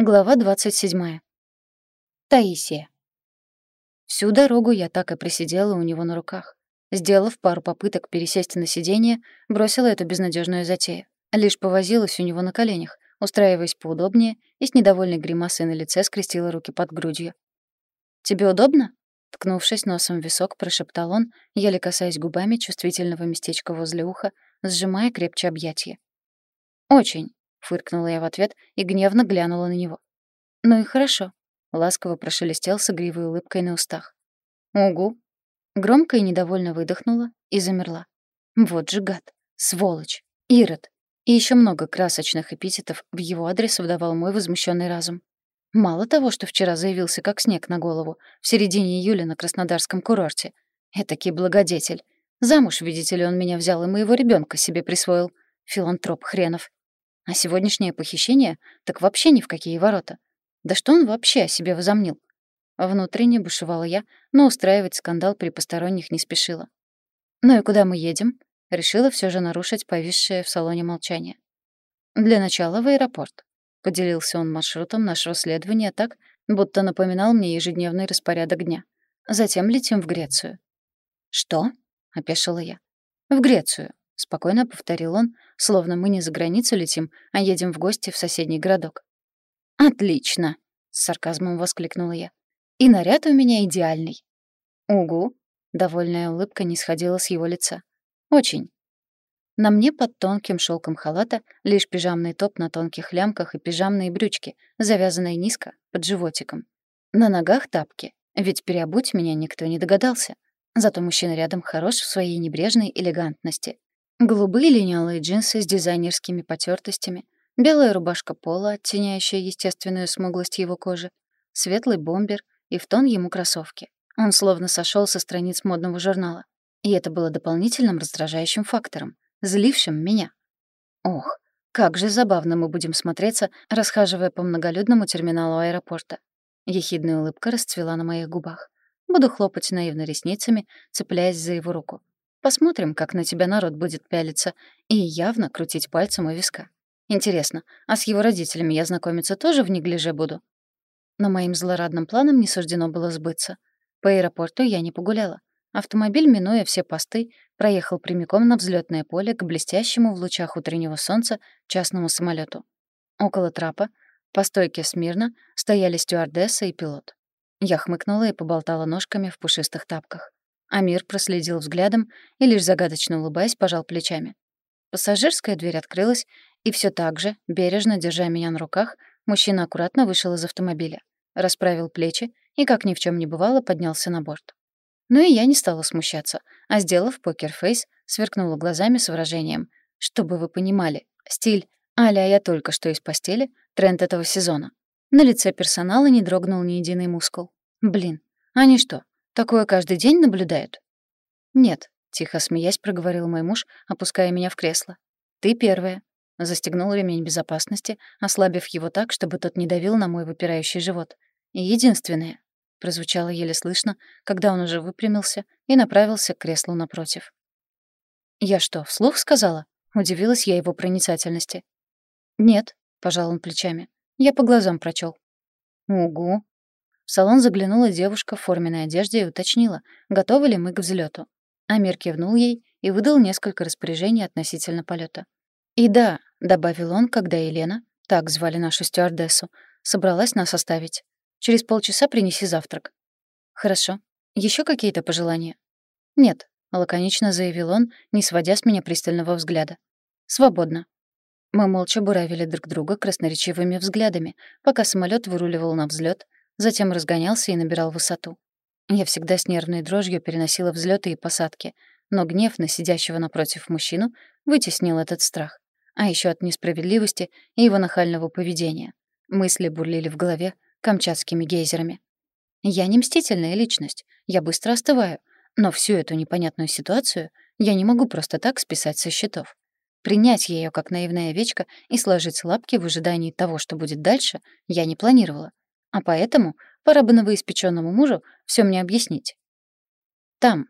Глава 27. Таисия. Всю дорогу я так и просидела у него на руках. Сделав пару попыток пересесть на сиденье, бросила эту безнадежную затею. Лишь повозилась у него на коленях, устраиваясь поудобнее и с недовольной гримасой на лице скрестила руки под грудью. «Тебе удобно?» Ткнувшись носом в висок, прошептал он, еле касаясь губами чувствительного местечка возле уха, сжимая крепче объятия. «Очень», — фыркнула я в ответ и гневно глянула на него. «Ну и хорошо», — ласково прошелестел с игривой улыбкой на устах. «Угу». Громко и недовольно выдохнула и замерла. Вот же гад, сволочь, ирод. И еще много красочных эпитетов в его адрес выдавал мой возмущенный разум. Мало того, что вчера заявился как снег на голову в середине июля на Краснодарском курорте. Этакий благодетель. Замуж, видите ли, он меня взял и моего ребенка себе присвоил. Филантроп хренов. А сегодняшнее похищение так вообще ни в какие ворота. Да что он вообще о себе возомнил? Внутренне бушевала я, но устраивать скандал при посторонних не спешила. «Ну и куда мы едем?» Решила все же нарушить повисшее в салоне молчание. «Для начала в аэропорт», — поделился он маршрутом нашего следования так, будто напоминал мне ежедневный распорядок дня. «Затем летим в Грецию». «Что?» — опешила я. «В Грецию», — спокойно повторил он, словно мы не за границу летим, а едем в гости в соседний городок. «Отлично!» — с сарказмом воскликнула я. «И наряд у меня идеальный». «Угу!» — довольная улыбка не сходила с его лица. «Очень». На мне под тонким шелком халата лишь пижамный топ на тонких лямках и пижамные брючки, завязанные низко, под животиком. На ногах тапки, ведь переобуть меня никто не догадался. Зато мужчина рядом хорош в своей небрежной элегантности. Голубые линялые джинсы с дизайнерскими потертостями, белая рубашка пола, оттеняющая естественную смуглость его кожи, светлый бомбер и в тон ему кроссовки. Он словно сошел со страниц модного журнала. И это было дополнительным раздражающим фактором, злившим меня. Ох, как же забавно мы будем смотреться, расхаживая по многолюдному терминалу аэропорта. Ехидная улыбка расцвела на моих губах. Буду хлопать наивно ресницами, цепляясь за его руку. Посмотрим, как на тебя народ будет пялиться и явно крутить пальцем у виска. Интересно, а с его родителями я знакомиться тоже в неглиже буду? Но моим злорадным планам не суждено было сбыться. По аэропорту я не погуляла. Автомобиль, минуя все посты, проехал прямиком на взлетное поле к блестящему в лучах утреннего солнца частному самолету. Около трапа, по стойке смирно, стояли стюардесса и пилот. Я хмыкнула и поболтала ножками в пушистых тапках. Амир проследил взглядом и, лишь загадочно улыбаясь, пожал плечами. Пассажирская дверь открылась, и все так же, бережно держа меня на руках, мужчина аккуратно вышел из автомобиля, расправил плечи и, как ни в чем не бывало, поднялся на борт. Ну и я не стала смущаться, а, сделав покерфейс, сверкнула глазами с выражением. Чтобы вы понимали, стиль «Аля, я только что из постели» — тренд этого сезона. На лице персонала не дрогнул ни единый мускул. Блин, они что, Такое каждый день наблюдают?» «Нет», — тихо смеясь проговорил мой муж, опуская меня в кресло. «Ты первая». Застегнул ремень безопасности, ослабив его так, чтобы тот не давил на мой выпирающий живот. «И единственное», — прозвучало еле слышно, когда он уже выпрямился и направился к креслу напротив. «Я что, вслух сказала?» — удивилась я его проницательности. «Нет», — пожал он плечами. «Я по глазам прочел. «Угу», в салон заглянула девушка в форменной одежде и уточнила, готовы ли мы к взлету. Амир кивнул ей и выдал несколько распоряжений относительно полета. «И да», — добавил он, когда Елена, так звали нашу стюардессу, собралась нас оставить. «Через полчаса принеси завтрак». «Хорошо. Еще какие-то пожелания?» «Нет», — лаконично заявил он, не сводя с меня пристального взгляда. «Свободно». Мы молча буравили друг друга красноречивыми взглядами, пока самолет выруливал на взлет, затем разгонялся и набирал высоту. Я всегда с нервной дрожью переносила взлеты и посадки, но гнев на сидящего напротив мужчину вытеснил этот страх. А еще от несправедливости и его нахального поведения. Мысли бурлили в голове камчатскими гейзерами. Я не мстительная личность, я быстро остываю, но всю эту непонятную ситуацию я не могу просто так списать со счетов. Принять ее как наивная овечка и сложить лапки в ожидании того, что будет дальше, я не планировала. А поэтому пора бы новоиспечённому мужу всё мне объяснить. Там,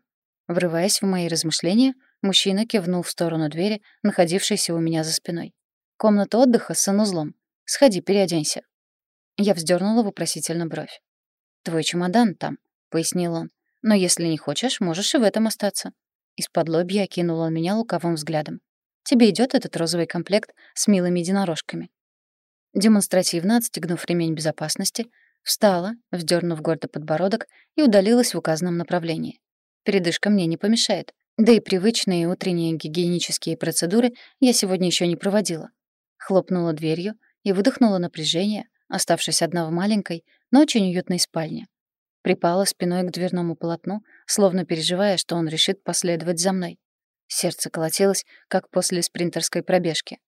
врываясь в мои размышления, мужчина кивнул в сторону двери, находившейся у меня за спиной. Комната отдыха с санузлом. Сходи, переоденься. Я вздернула вопросительно бровь. «Твой чемодан там», — пояснил он. «Но если не хочешь, можешь и в этом остаться». Из-под лобья окинула меня лукавым взглядом. «Тебе идет этот розовый комплект с милыми единорожками». Демонстративно отстегнув ремень безопасности, встала, вздернув гордо подбородок и удалилась в указанном направлении. Передышка мне не помешает. Да и привычные утренние гигиенические процедуры я сегодня еще не проводила. Хлопнула дверью и выдохнула напряжение, оставшись одна в маленькой, но очень уютной спальне. Припала спиной к дверному полотну, словно переживая, что он решит последовать за мной. Сердце колотилось, как после спринтерской пробежки.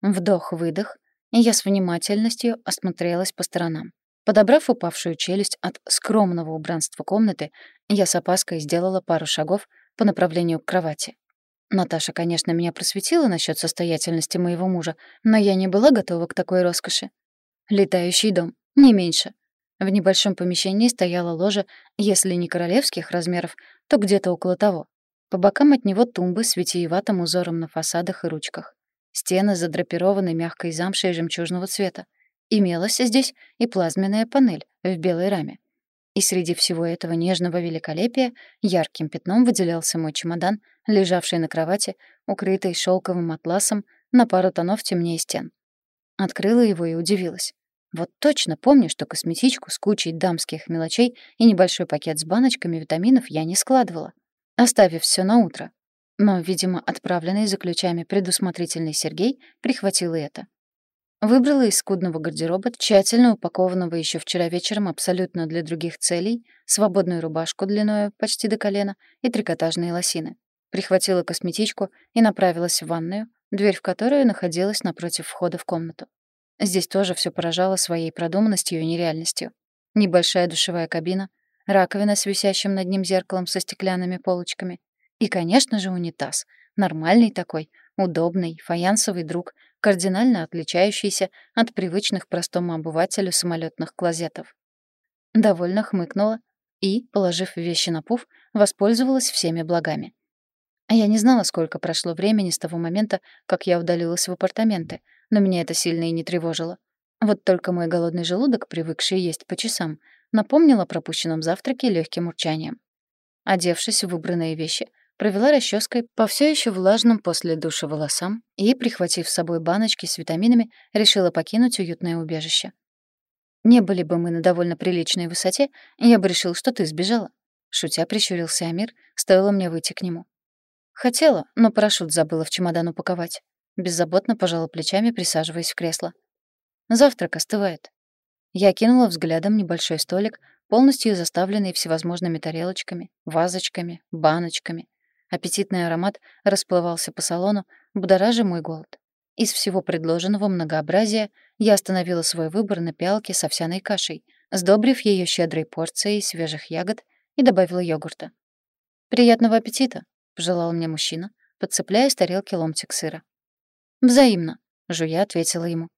Вдох-выдох, я с внимательностью осмотрелась по сторонам. Подобрав упавшую челюсть от скромного убранства комнаты, я с опаской сделала пару шагов по направлению к кровати. Наташа, конечно, меня просветила насчет состоятельности моего мужа, но я не была готова к такой роскоши. Летающий дом, не меньше. В небольшом помещении стояла ложа, если не королевских размеров, то где-то около того. По бокам от него тумбы с витиеватым узором на фасадах и ручках. Стены задрапированы мягкой замшей жемчужного цвета. Имелась здесь и плазменная панель в белой раме. И среди всего этого нежного великолепия ярким пятном выделялся мой чемодан, лежавший на кровати, укрытый шелковым атласом на пару тонов темнее стен. Открыла его и удивилась. Вот точно помню, что косметичку с кучей дамских мелочей и небольшой пакет с баночками витаминов я не складывала, оставив все на утро. Но, видимо, отправленный за ключами предусмотрительный Сергей прихватил и это. Выбрала из скудного гардероба, тщательно упакованного еще вчера вечером абсолютно для других целей, свободную рубашку длиною почти до колена и трикотажные лосины. Прихватила косметичку и направилась в ванную, дверь в которую находилась напротив входа в комнату. Здесь тоже все поражало своей продуманностью и нереальностью. Небольшая душевая кабина, раковина с висящим над ним зеркалом со стеклянными полочками и, конечно же, унитаз. Нормальный такой, удобный, фаянсовый друг — кардинально отличающийся от привычных простому обывателю самолетных клозетов. Довольно хмыкнула и, положив вещи на пуф, воспользовалась всеми благами. А я не знала, сколько прошло времени с того момента, как я удалилась в апартаменты, но меня это сильно и не тревожило. Вот только мой голодный желудок, привыкший есть по часам, напомнил о пропущенном завтраке легким урчанием. Одевшись в выбранные вещи, провела расческой по все еще влажным после душа волосам и, прихватив с собой баночки с витаминами, решила покинуть уютное убежище. «Не были бы мы на довольно приличной высоте, я бы решил, что ты сбежала». Шутя прищурился Амир, стоило мне выйти к нему. «Хотела, но парашют забыла в чемодан упаковать». Беззаботно пожала плечами, присаживаясь в кресло. «Завтрак остывает». Я кинула взглядом небольшой столик, полностью заставленный всевозможными тарелочками, вазочками, баночками, Аппетитный аромат расплывался по салону, будоража мой голод. Из всего предложенного многообразия я остановила свой выбор на пиалке с овсяной кашей, сдобрив ее щедрой порцией свежих ягод и добавила йогурта. «Приятного аппетита!» — пожелал мне мужчина, подцепляя с тарелки ломтик сыра. «Взаимно!» — жуя ответила ему.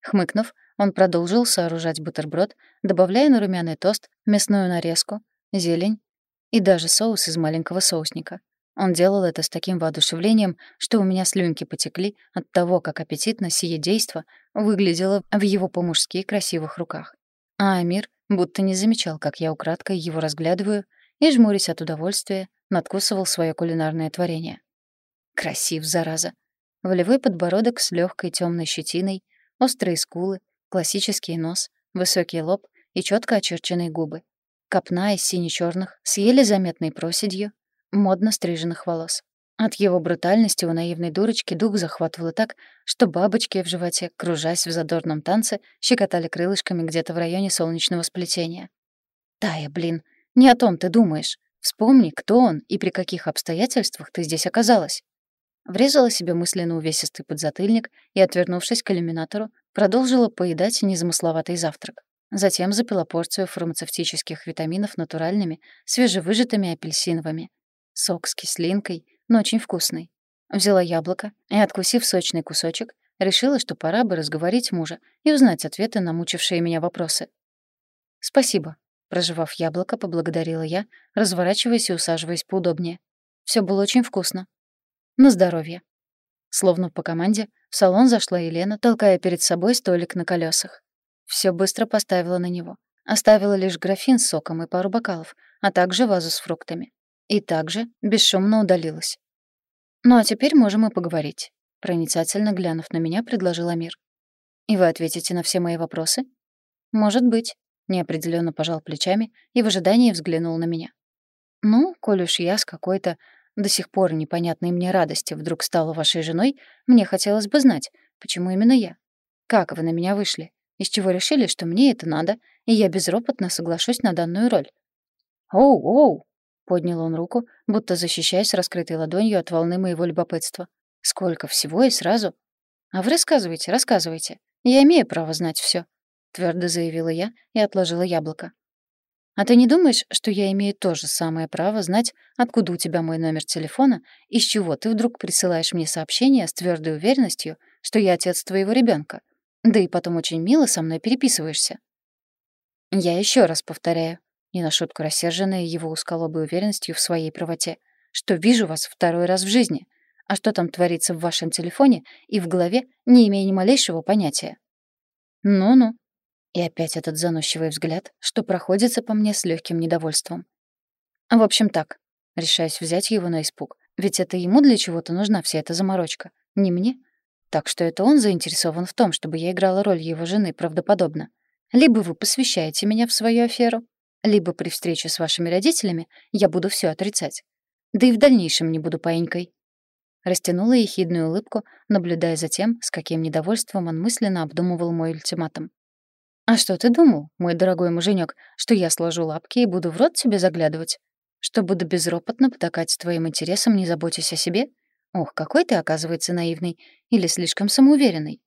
Хмыкнув, он продолжил сооружать бутерброд, добавляя на румяный тост мясную нарезку, зелень и даже соус из маленького соусника. Он делал это с таким воодушевлением, что у меня слюнки потекли от того, как аппетитно сие действо выглядело в его по-мужски красивых руках. А Амир будто не замечал, как я украдкой его разглядываю и, жмурясь от удовольствия, надкусывал свое кулинарное творение. Красив, зараза. Волевой подбородок с легкой темной щетиной, острые скулы, классический нос, высокий лоб и четко очерченные губы. Копна из сине черных с еле заметной проседью, модно стриженных волос. От его брутальности у наивной дурочки дух захватывало так, что бабочки в животе, кружась в задорном танце, щекотали крылышками где-то в районе солнечного сплетения. «Тая, блин, не о том ты думаешь. Вспомни, кто он и при каких обстоятельствах ты здесь оказалась». Врезала себе мысленно увесистый подзатыльник и, отвернувшись к иллюминатору, продолжила поедать незамысловатый завтрак. Затем запила порцию фармацевтических витаминов натуральными, свежевыжатыми апельсиновыми, Сок с кислинкой, но очень вкусный. Взяла яблоко и, откусив сочный кусочек, решила, что пора бы разговорить мужа и узнать ответы на мучившие меня вопросы. «Спасибо», — проживав яблоко, поблагодарила я, разворачиваясь и усаживаясь поудобнее. Все было очень вкусно. На здоровье. Словно по команде, в салон зашла Елена, толкая перед собой столик на колесах. Все быстро поставила на него. Оставила лишь графин с соком и пару бокалов, а также вазу с фруктами. И также бесшумно удалилась. «Ну а теперь можем и поговорить», — проницательно глянув на меня, предложил Амир. «И вы ответите на все мои вопросы?» «Может быть», — неопределенно пожал плечами и в ожидании взглянул на меня. «Ну, коль уж я с какой-то до сих пор непонятной мне радости вдруг стала вашей женой, мне хотелось бы знать, почему именно я? Как вы на меня вышли? Из чего решили, что мне это надо, и я безропотно соглашусь на данную роль?» «Оу-оу!» — поднял он руку, будто защищаясь раскрытой ладонью от волны моего любопытства. «Сколько всего и сразу!» «А вы рассказывайте, рассказывайте. Я имею право знать все, твердо заявила я и отложила яблоко. А ты не думаешь, что я имею то же самое право знать, откуда у тебя мой номер телефона и с чего ты вдруг присылаешь мне сообщение с твердой уверенностью, что я отец твоего ребенка? Да и потом очень мило со мной переписываешься. Я еще раз повторяю, не на шутку рассерженная его усколобой уверенностью в своей правоте, что вижу вас второй раз в жизни, а что там творится в вашем телефоне и в голове, не имея ни малейшего понятия. Ну-ну, и опять этот заносчивый взгляд, что проходится по мне с легким недовольством. В общем так, решаюсь взять его на испуг. Ведь это ему для чего-то нужна вся эта заморочка, не мне. Так что это он заинтересован в том, чтобы я играла роль его жены правдоподобно. Либо вы посвящаете меня в свою аферу, либо при встрече с вашими родителями я буду все отрицать. Да и в дальнейшем не буду паинькой. Растянула ехидную улыбку, наблюдая за тем, с каким недовольством он мысленно обдумывал мой ультиматум. «А что ты думал, мой дорогой муженек, что я сложу лапки и буду в рот тебе заглядывать? Что буду безропотно потакать твоим интересам, не заботясь о себе? Ох, какой ты, оказывается, наивный или слишком самоуверенный.